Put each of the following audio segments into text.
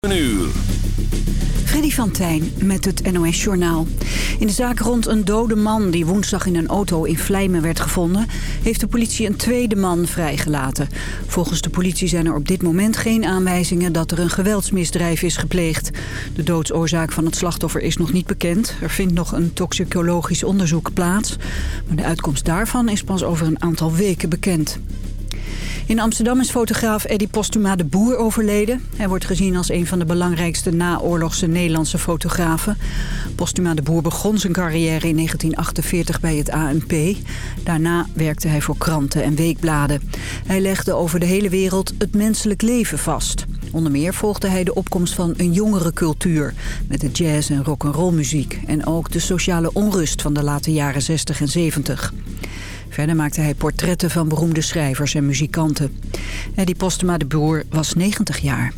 Een uur. Freddy van Tijn met het NOS-journaal. In de zaak rond een dode man die woensdag in een auto in Vlijmen werd gevonden... heeft de politie een tweede man vrijgelaten. Volgens de politie zijn er op dit moment geen aanwijzingen... dat er een geweldsmisdrijf is gepleegd. De doodsoorzaak van het slachtoffer is nog niet bekend. Er vindt nog een toxicologisch onderzoek plaats. Maar de uitkomst daarvan is pas over een aantal weken bekend. In Amsterdam is fotograaf Eddie Postuma de Boer overleden. Hij wordt gezien als een van de belangrijkste naoorlogse Nederlandse fotografen. Postuma de Boer begon zijn carrière in 1948 bij het ANP. Daarna werkte hij voor kranten en weekbladen. Hij legde over de hele wereld het menselijk leven vast. Onder meer volgde hij de opkomst van een jongere cultuur... met de jazz- en rock'n'roll muziek... en ook de sociale onrust van de late jaren 60 en 70. Verder maakte hij portretten van beroemde schrijvers en muzikanten. Eddie Postema de Boer was 90 jaar.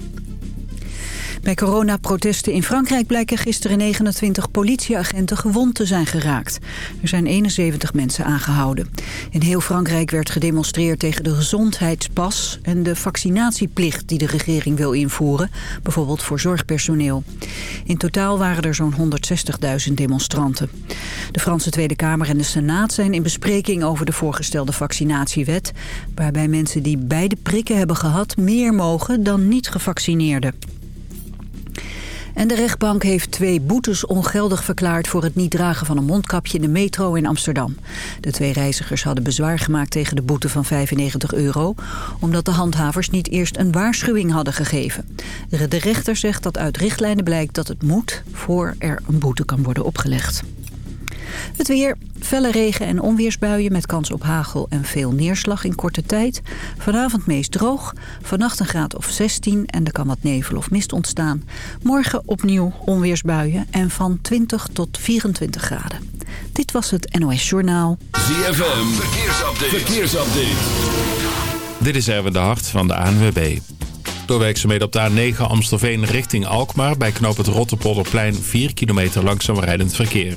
Bij coronaprotesten in Frankrijk blijken gisteren 29 politieagenten gewond te zijn geraakt. Er zijn 71 mensen aangehouden. In heel Frankrijk werd gedemonstreerd tegen de gezondheidspas en de vaccinatieplicht die de regering wil invoeren, bijvoorbeeld voor zorgpersoneel. In totaal waren er zo'n 160.000 demonstranten. De Franse Tweede Kamer en de Senaat zijn in bespreking over de voorgestelde vaccinatiewet, waarbij mensen die beide prikken hebben gehad meer mogen dan niet gevaccineerden. En de rechtbank heeft twee boetes ongeldig verklaard... voor het niet dragen van een mondkapje in de metro in Amsterdam. De twee reizigers hadden bezwaar gemaakt tegen de boete van 95 euro... omdat de handhavers niet eerst een waarschuwing hadden gegeven. De rechter zegt dat uit richtlijnen blijkt dat het moet... voor er een boete kan worden opgelegd. Het weer, felle regen- en onweersbuien met kans op hagel en veel neerslag in korte tijd. Vanavond meest droog, vannacht een graad of 16 en er kan wat nevel of mist ontstaan. Morgen opnieuw onweersbuien en van 20 tot 24 graden. Dit was het NOS Journaal. ZFM, verkeersupdate. verkeersupdate. Dit is Erwin de Hart van de ANWB. Door werkzaamheden op de A9 Amstelveen richting Alkmaar... bij knoop het Rotterpolderplein 4 kilometer langzaam rijdend verkeer.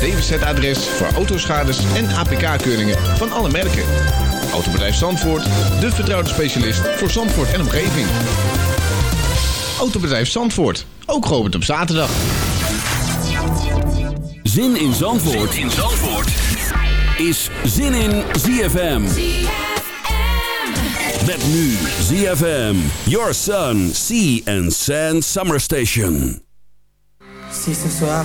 DWZ-adres voor autoschades en APK-keuringen van alle merken. Autobedrijf Zandvoort, de vertrouwde specialist voor Zandvoort en omgeving. Autobedrijf Zandvoort, ook geopend op zaterdag. Zin in Zandvoort, in Zandvoort. is Zin in ZFM. Met nu ZFM, Your Sun, Sea and Sand Summer Station. Si ce soir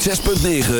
106.9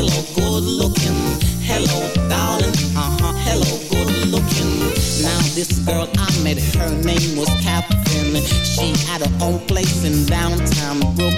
Hello, good looking. Hello, darling. Uh huh. Hello, good looking. Now this girl I met, her name was Catherine. She had her own place in downtown Brooklyn.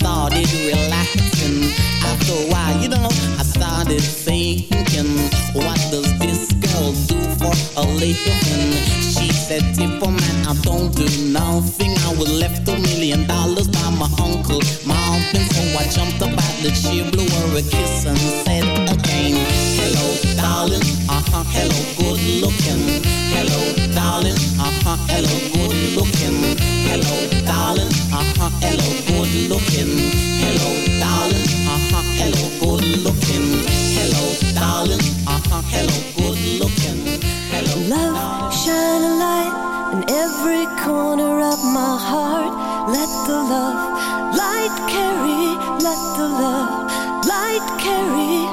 started relaxing. After a while, you know, I started thinking, what does this girl do for a living? She said, Tipper man, I don't do nothing. I was left a million dollars by my uncle, Marvin. So I jumped up out the chair, blew her a kiss and said again, Hello, darling. Uh huh. Hello, good looking. Hello, darling. Uh huh. Hello, good looking. Hello, darling. Uh huh. Hello, good looking. Hello, darling. Uh huh. Hello, good looking. Hello, darling. Uh huh. Hello, good looking. Hello, Love, shine a light in every corner of my heart. Let the love light carry. Let the love light carry.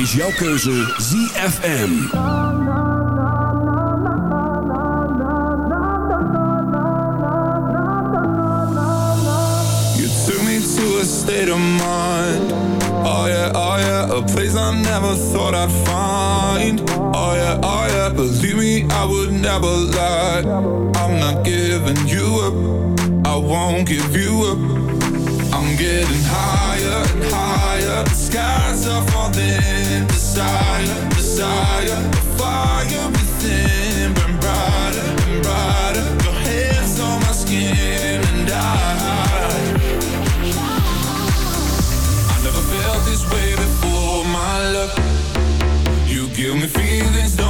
is jouw keuze ZFM. You took me to a state of mind. Oh yeah, oh yeah, a place I never thought I'd find. Oh yeah, oh yeah, believe me, I would never lie. I'm not giving you up. I won't give you up getting higher and higher. The skies are falling. Desire, desire, the fire within. Burn brighter and brighter. Your hands on my skin and I. I never felt this way before, my love. You give me feelings.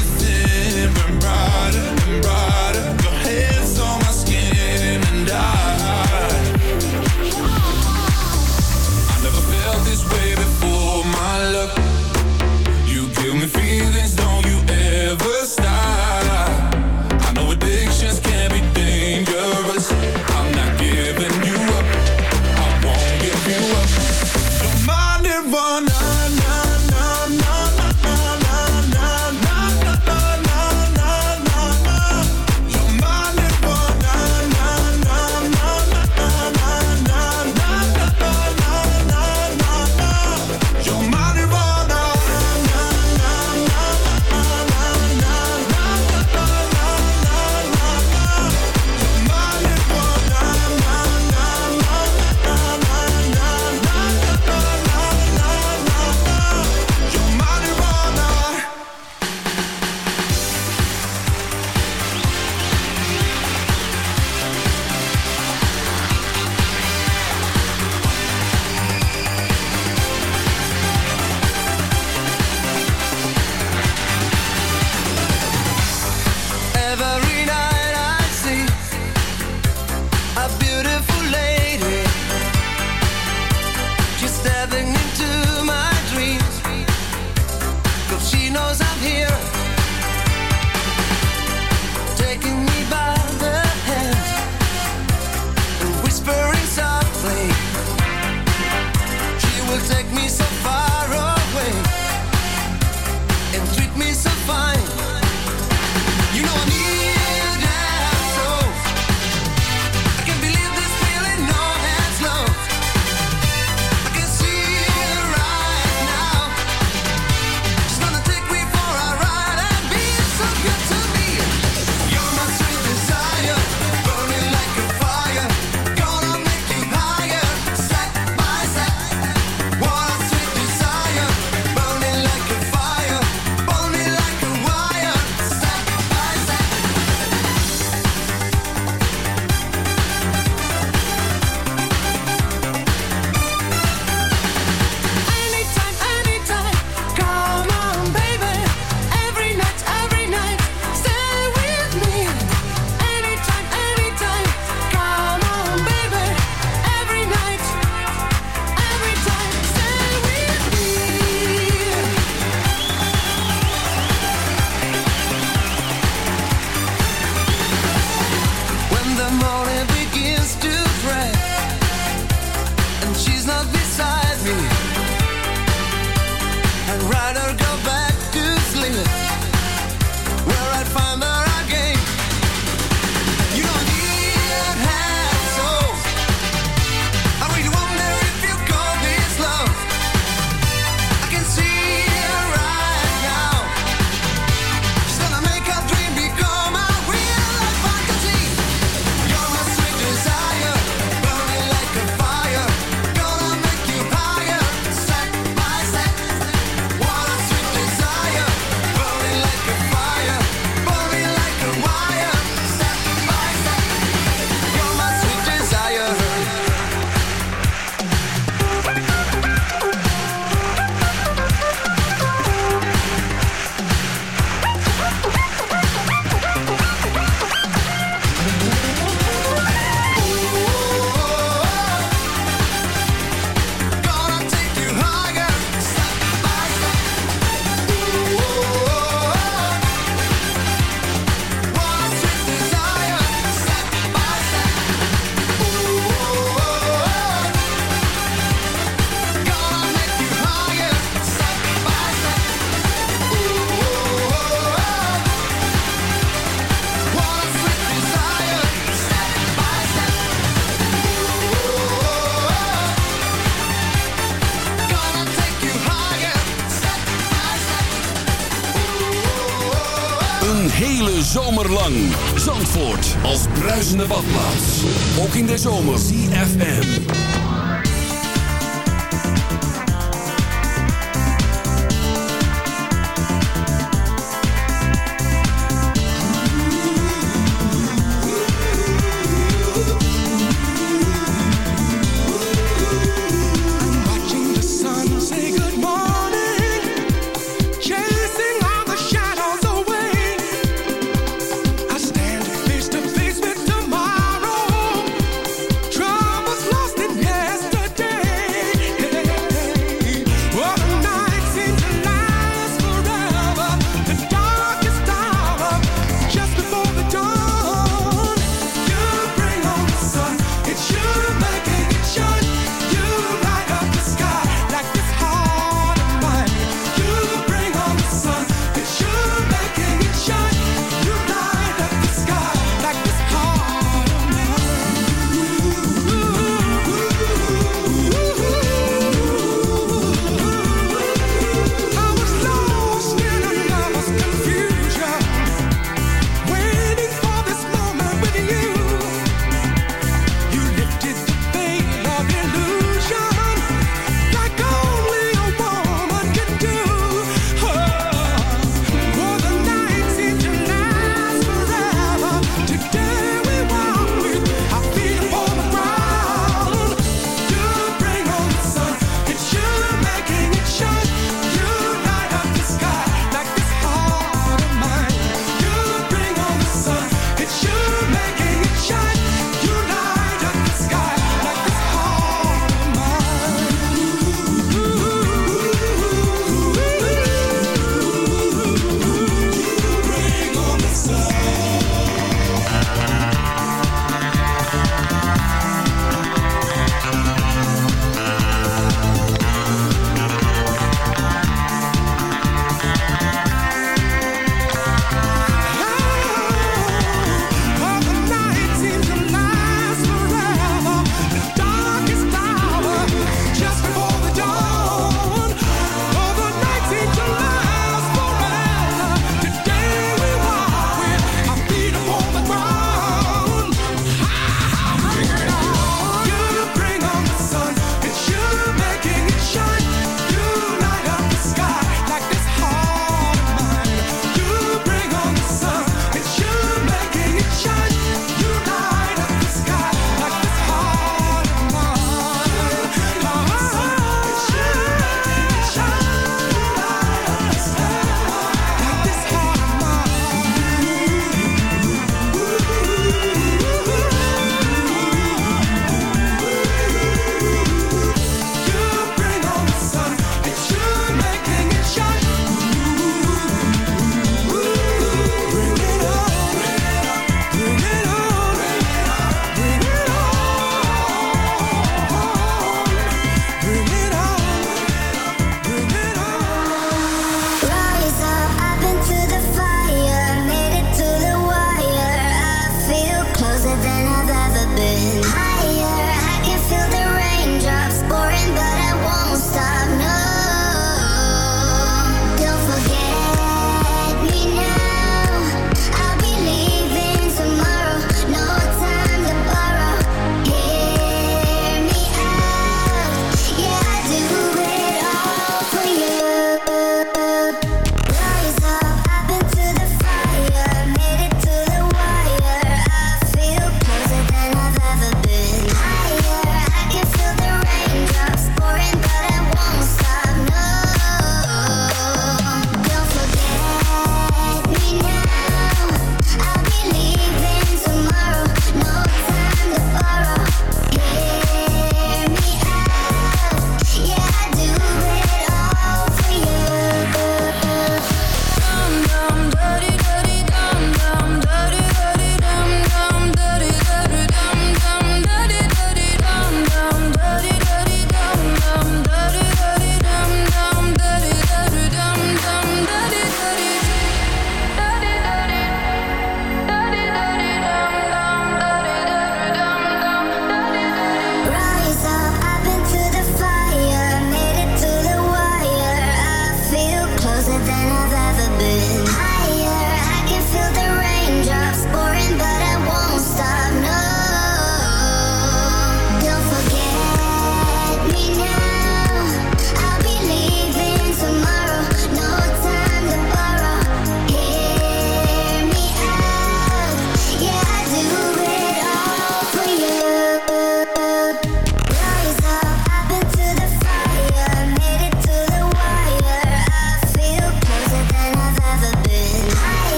Zomer.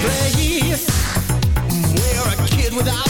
place. Where a kid without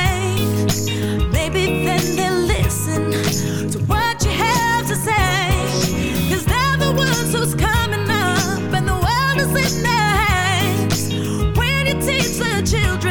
children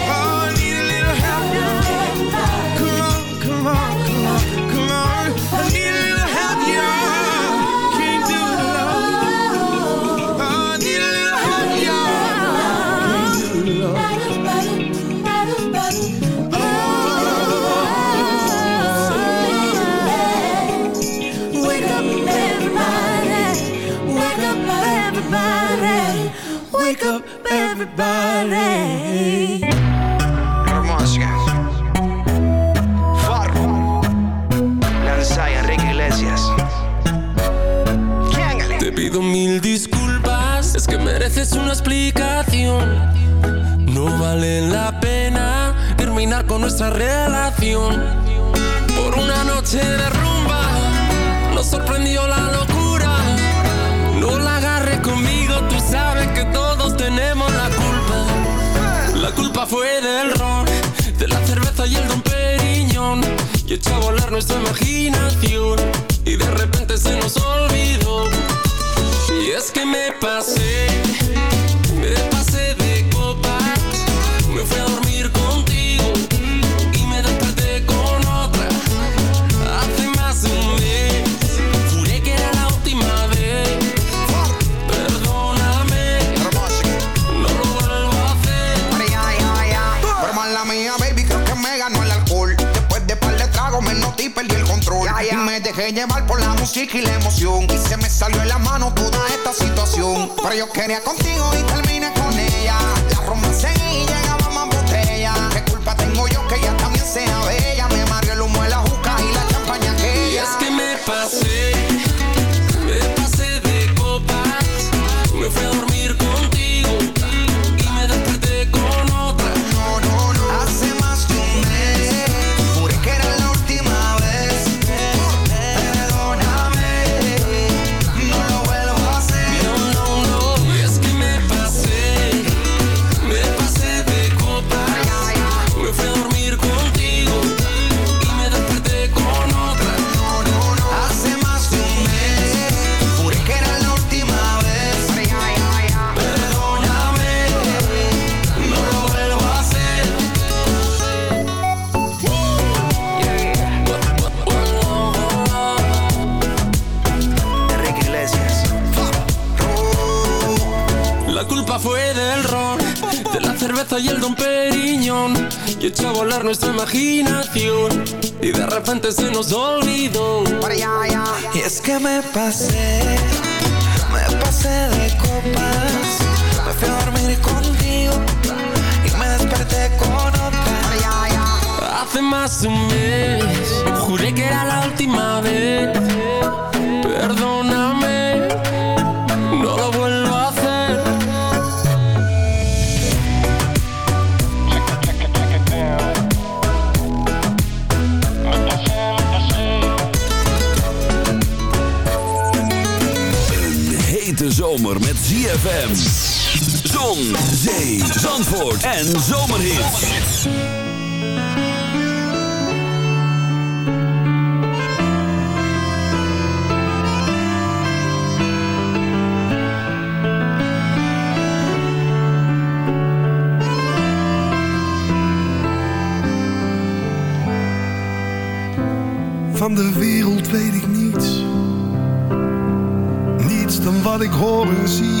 Wake up, everybody. Hermosa. Farro. Lanzai Enrique Iglesias. Te pido mil disculpas, es que mereces una explicación. No vale la pena terminar con nuestra relación. Por una noche de rumba, nos sorprendió la locura. Fue del ron, de la cerveza y el don. Y echó a volar nuestra imaginación. Y de repente se nos olvidó. Y es que me pasé, me pasé de copas. Me fui a dormir música y la emoción. Y se me salió en la mano toda esta situación. Pero yo quería contigo y terminé con ella. La romancé y llegaba más botella. ¿Qué culpa tengo yo que ella también sea bella? nuestra imaginación y de repente se nos olvidó. Y es que me pasé, me pasé de copas, me fui a dormir contigo y me desperté con otra. Hace más de un mes, juré que era la última vez. Perdón ZFM. Zon, zee, zandvoort en zomerhit. Van de wereld weet ik niets. Niets dan wat ik hoor en zie.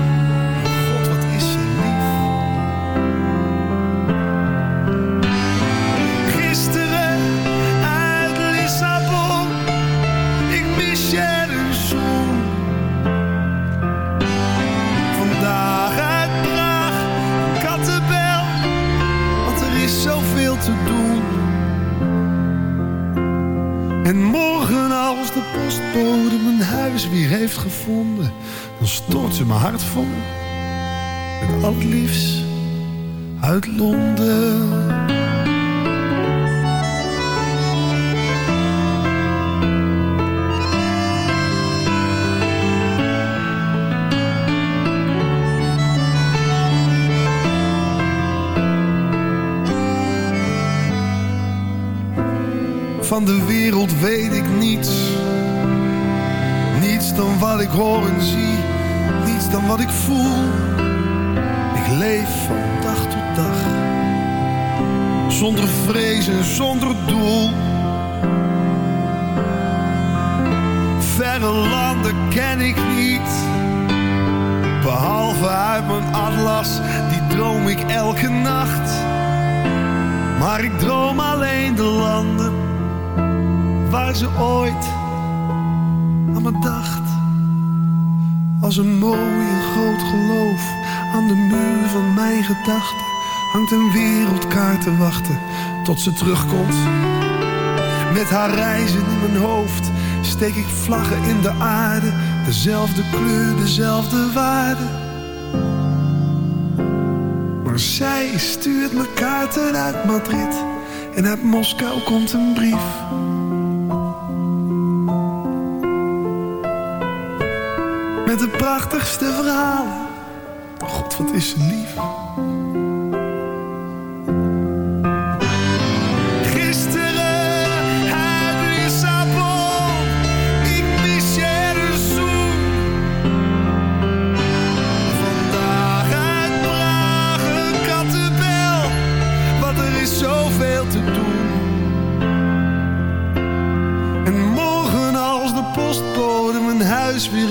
Verre landen ken ik niet. Behalve uit mijn atlas, die droom ik elke nacht. Maar ik droom alleen de landen waar ze ooit aan me dacht. Als een mooi en groot geloof aan de muur van mijn gedachten hangt een wereldkaart te wachten tot ze terugkomt. Met haar reizen in mijn hoofd steek ik vlaggen in de aarde, dezelfde kleur, dezelfde waarde. Maar zij stuurt me kaarten uit Madrid en uit Moskou komt een brief. Met de prachtigste verhalen. God, wat is ze lief.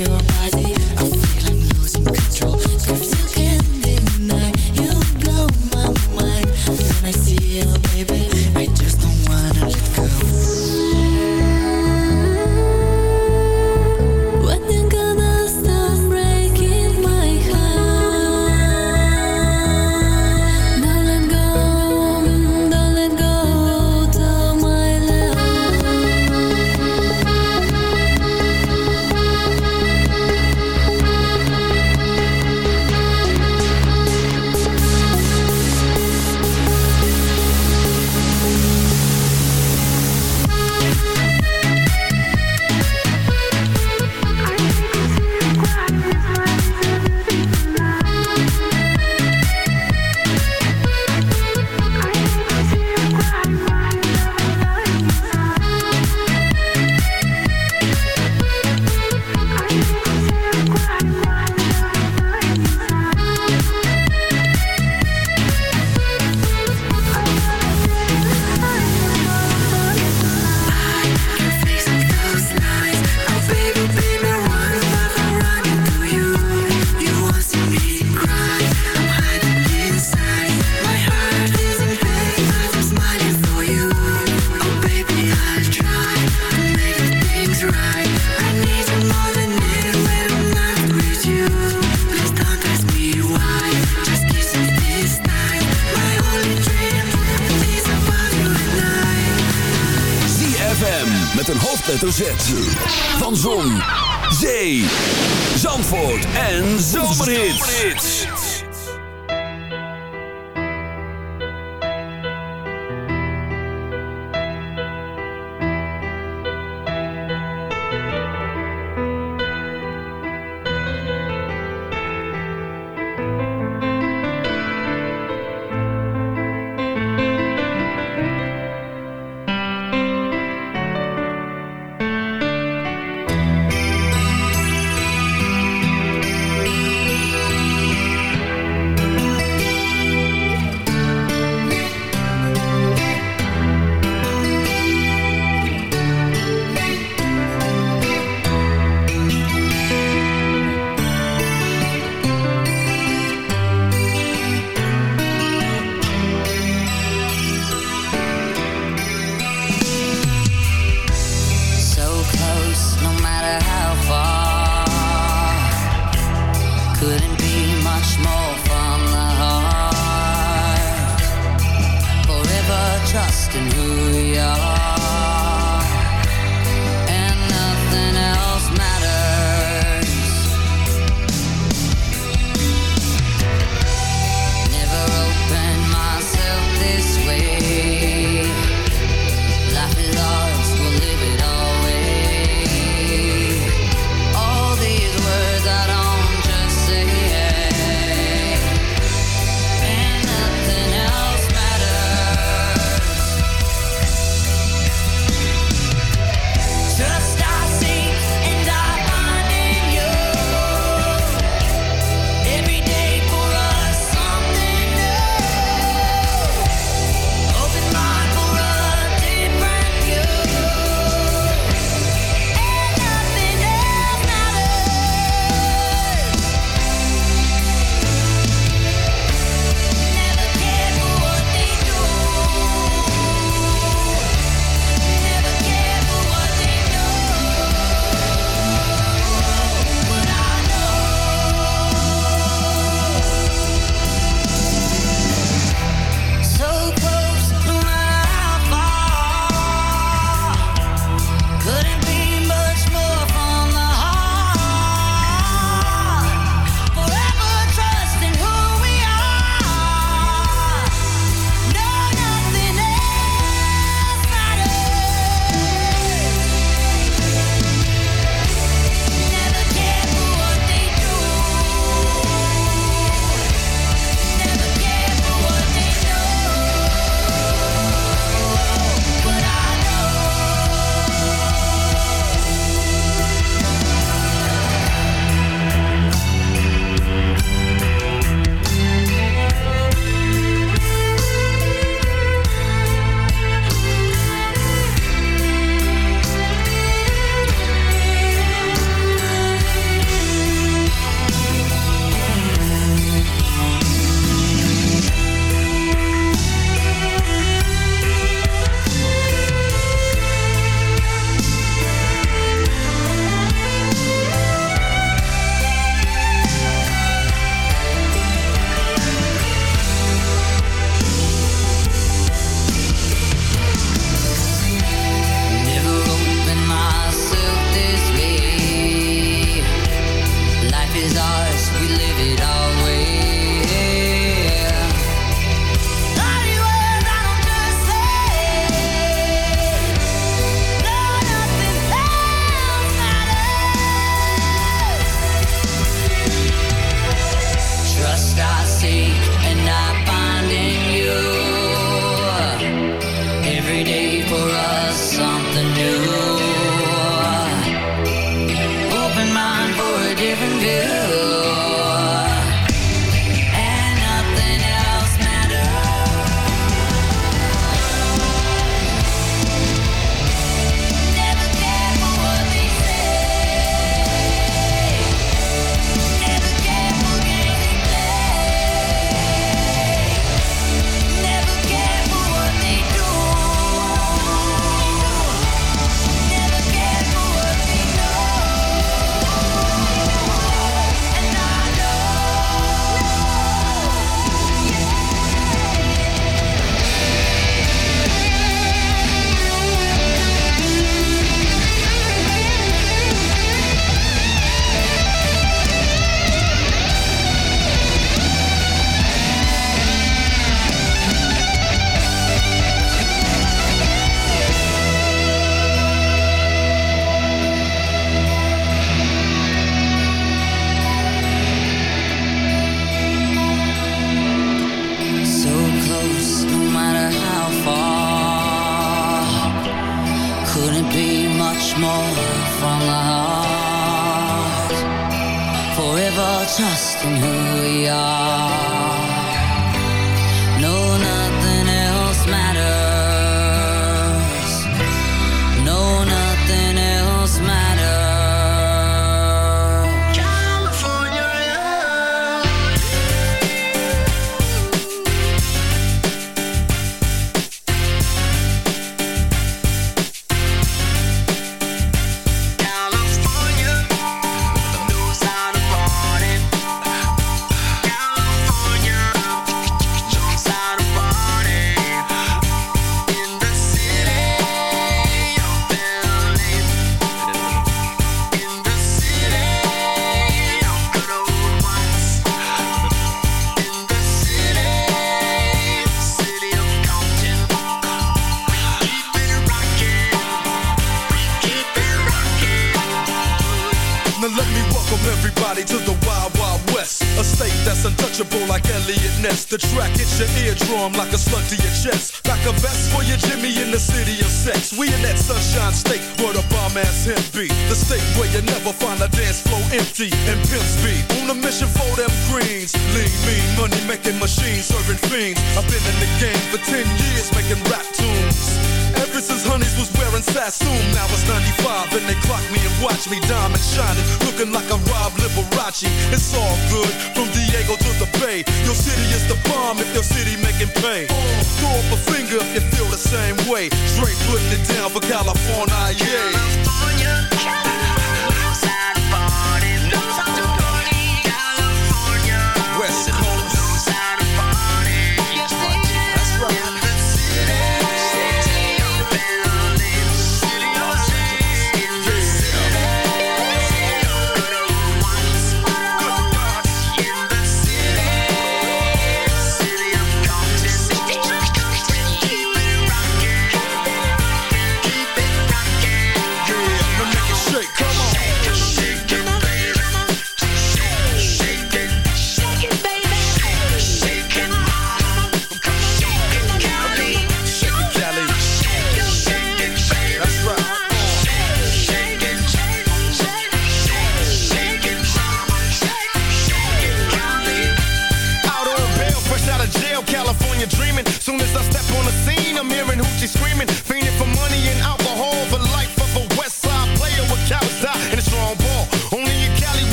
you.